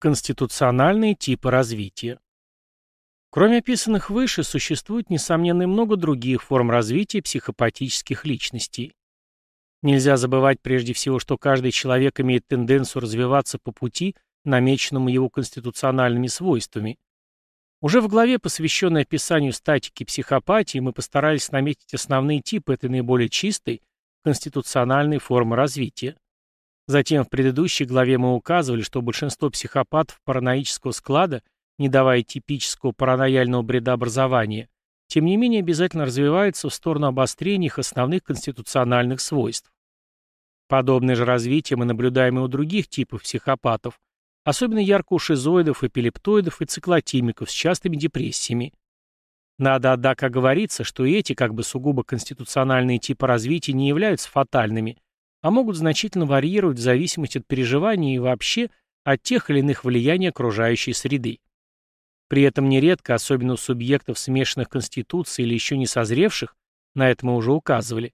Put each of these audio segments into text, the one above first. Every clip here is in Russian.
Конституциональные типы развития. Кроме описанных выше, существует, несомненно, много других форм развития психопатических личностей. Нельзя забывать прежде всего, что каждый человек имеет тенденцию развиваться по пути, намеченному его конституциональными свойствами. Уже в главе, посвященной описанию статики психопатии, мы постарались наметить основные типы этой наиболее чистой, конституциональной формы развития. Затем в предыдущей главе мы указывали, что большинство психопатов параноического склада, не давая типического паранояльного бредообразования, тем не менее обязательно развиваются в сторону обострения их основных конституциональных свойств. Подобное же развитие мы наблюдаем и у других типов психопатов, особенно ярко у шизоидов, эпилептоидов и циклотимиков с частыми депрессиями. Надо, однако, говориться, что эти, как бы сугубо конституциональные типы развития не являются фатальными – а могут значительно варьировать в зависимости от переживаний и вообще от тех или иных влияний окружающей среды. При этом нередко, особенно у субъектов смешанных конституций или еще не созревших, на это мы уже указывали,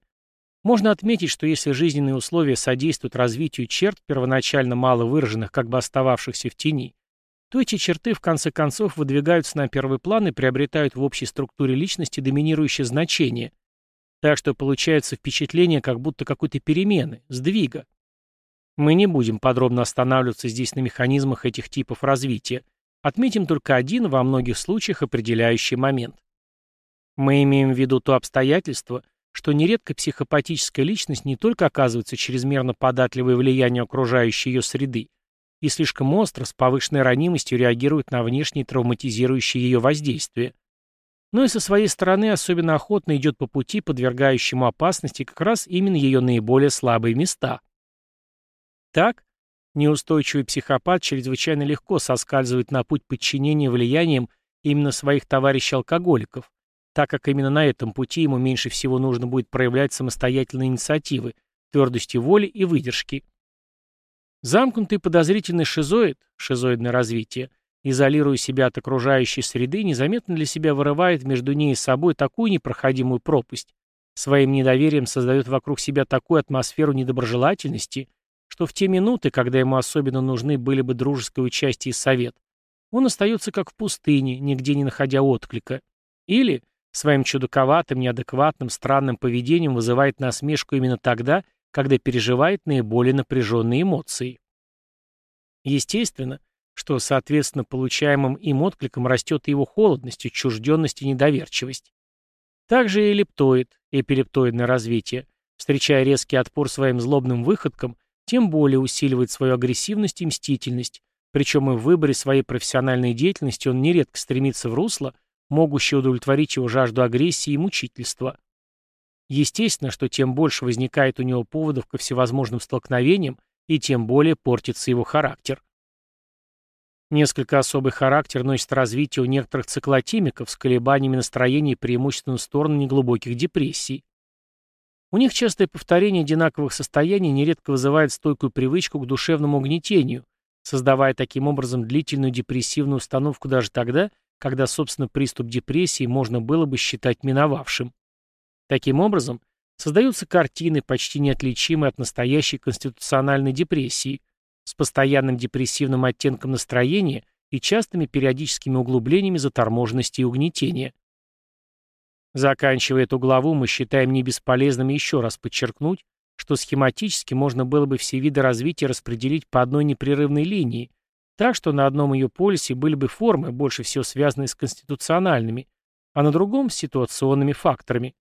можно отметить, что если жизненные условия содействуют развитию черт, первоначально мало выраженных, как бы остававшихся в тени, то эти черты в конце концов выдвигаются на первый план и приобретают в общей структуре личности доминирующее значение – так что получается впечатление как будто какой-то перемены, сдвига. Мы не будем подробно останавливаться здесь на механизмах этих типов развития. Отметим только один во многих случаях определяющий момент. Мы имеем в виду то обстоятельство, что нередко психопатическая личность не только оказывается чрезмерно податливой влиянию окружающей ее среды и слишком остро, с повышенной ранимостью реагирует на внешние травматизирующие ее воздействия, но и со своей стороны особенно охотно идет по пути, подвергающему опасности как раз именно ее наиболее слабые места. Так, неустойчивый психопат чрезвычайно легко соскальзывает на путь подчинения влиянием именно своих товарищей-алкоголиков, так как именно на этом пути ему меньше всего нужно будет проявлять самостоятельные инициативы, твердости воли и выдержки. Замкнутый подозрительный шизоид, шизоидное развитие, изолируя себя от окружающей среды, незаметно для себя вырывает между ней и собой такую непроходимую пропасть, своим недоверием создает вокруг себя такую атмосферу недоброжелательности, что в те минуты, когда ему особенно нужны были бы дружеское участие и совет, он остается как в пустыне, нигде не находя отклика. Или своим чудаковатым, неадекватным, странным поведением вызывает насмешку именно тогда, когда переживает наиболее напряженные эмоции. Естественно, что, соответственно, получаемым им откликом растет его холодность, отчужденность и недоверчивость. Также и эллиптоид, эпилептоидное развитие, встречая резкий отпор своим злобным выходкам, тем более усиливает свою агрессивность и мстительность, причем и в выборе своей профессиональной деятельности он нередко стремится в русло, могущее удовлетворить его жажду агрессии и мучительства. Естественно, что тем больше возникает у него поводов ко всевозможным столкновениям, и тем более портится его характер. Несколько особый характер носит развитие у некоторых циклотимиков с колебаниями настроения преимущественно в сторону неглубоких депрессий. У них частое повторение одинаковых состояний нередко вызывает стойкую привычку к душевному угнетению, создавая таким образом длительную депрессивную установку даже тогда, когда, собственно, приступ депрессии можно было бы считать миновавшим. Таким образом, создаются картины, почти неотличимые от настоящей конституциональной депрессии, с постоянным депрессивным оттенком настроения и частыми периодическими углублениями заторможенности и угнетения. Заканчивая эту главу, мы считаем не бесполезным еще раз подчеркнуть, что схематически можно было бы все виды развития распределить по одной непрерывной линии, так что на одном ее полюсе были бы формы, больше всего связанные с конституциональными, а на другом – с ситуационными факторами.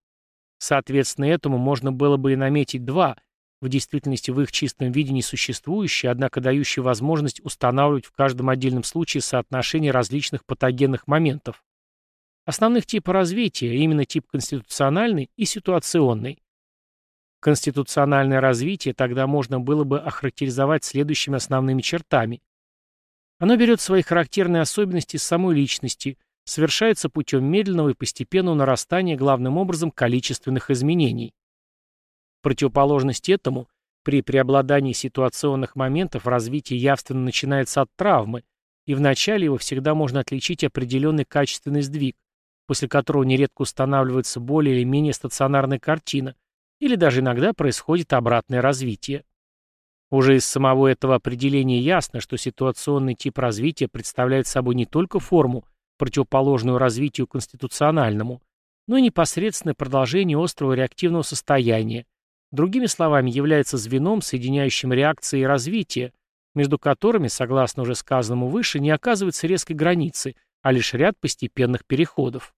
Соответственно, этому можно было бы и наметить два, в действительности в их чистом виде не существующие, однако дающие возможность устанавливать в каждом отдельном случае соотношение различных патогенных моментов. Основных типов развития, именно тип конституциональный и ситуационный. Конституциональное развитие тогда можно было бы охарактеризовать следующими основными чертами. Оно берет свои характерные особенности с самой личности, совершается путем медленного и постепенного нарастания главным образом количественных изменений противоположность этому, при преобладании ситуационных моментов развитие явственно начинается от травмы, и вначале его всегда можно отличить определенный качественный сдвиг, после которого нередко устанавливается более или менее стационарная картина, или даже иногда происходит обратное развитие. Уже из самого этого определения ясно, что ситуационный тип развития представляет собой не только форму, противоположную развитию конституциональному, но и непосредственное продолжение острого реактивного состояния, другими словами, является звеном, соединяющим реакции и развитие, между которыми, согласно уже сказанному выше, не оказывается резкой границы, а лишь ряд постепенных переходов.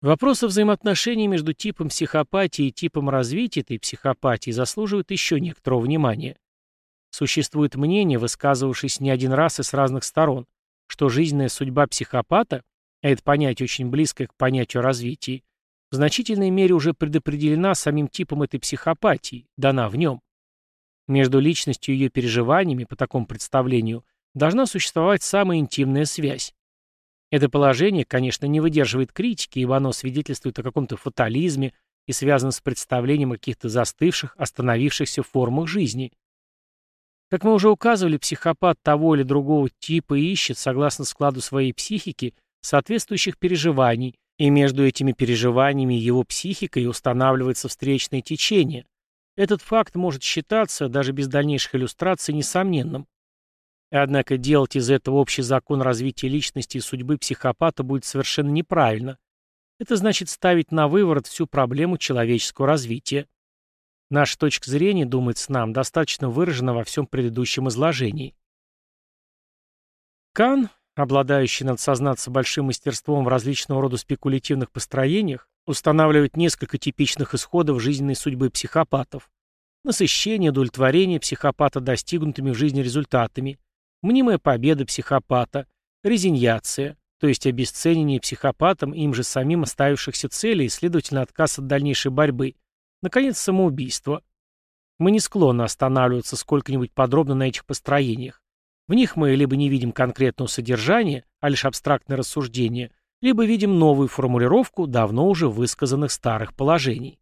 Вопросы взаимоотношений между типом психопатии и типом развития этой психопатии заслуживают еще некоторого внимания. Существует мнение, высказывавшееся не один раз и с разных сторон, что жизненная судьба психопата, а это понятие очень близкое к понятию развития, в значительной мере уже предопределена самим типом этой психопатии, дана в нем. Между личностью и ее переживаниями, по такому представлению, должна существовать самая интимная связь. Это положение, конечно, не выдерживает критики, ибо оно свидетельствует о каком-то фатализме и связано с представлением о каких-то застывших, остановившихся формах жизни. Как мы уже указывали, психопат того или другого типа ищет, согласно складу своей психики, соответствующих переживаний, и между этими переживаниями и его психикой устанавливается встречное течение. Этот факт может считаться, даже без дальнейших иллюстраций, несомненным. Однако делать из этого общий закон развития личности и судьбы психопата будет совершенно неправильно. Это значит ставить на выворот всю проблему человеческого развития. Наша точка зрения, думается нам, достаточно выражена во всем предыдущем изложении. Кан, обладающий, надо сознаться, большим мастерством в различного рода спекулятивных построениях, устанавливает несколько типичных исходов жизненной судьбы психопатов. Насыщение, удовлетворение психопата достигнутыми в жизни результатами, мнимая победа психопата, резиньяция, то есть обесценивание психопатом им же самим оставившихся целей и, следовательно, отказ от дальнейшей борьбы, наконец, самоубийство. Мы не склонны останавливаться сколько-нибудь подробно на этих построениях. В них мы либо не видим конкретного содержания, а лишь абстрактное рассуждение, либо видим новую формулировку давно уже высказанных старых положений.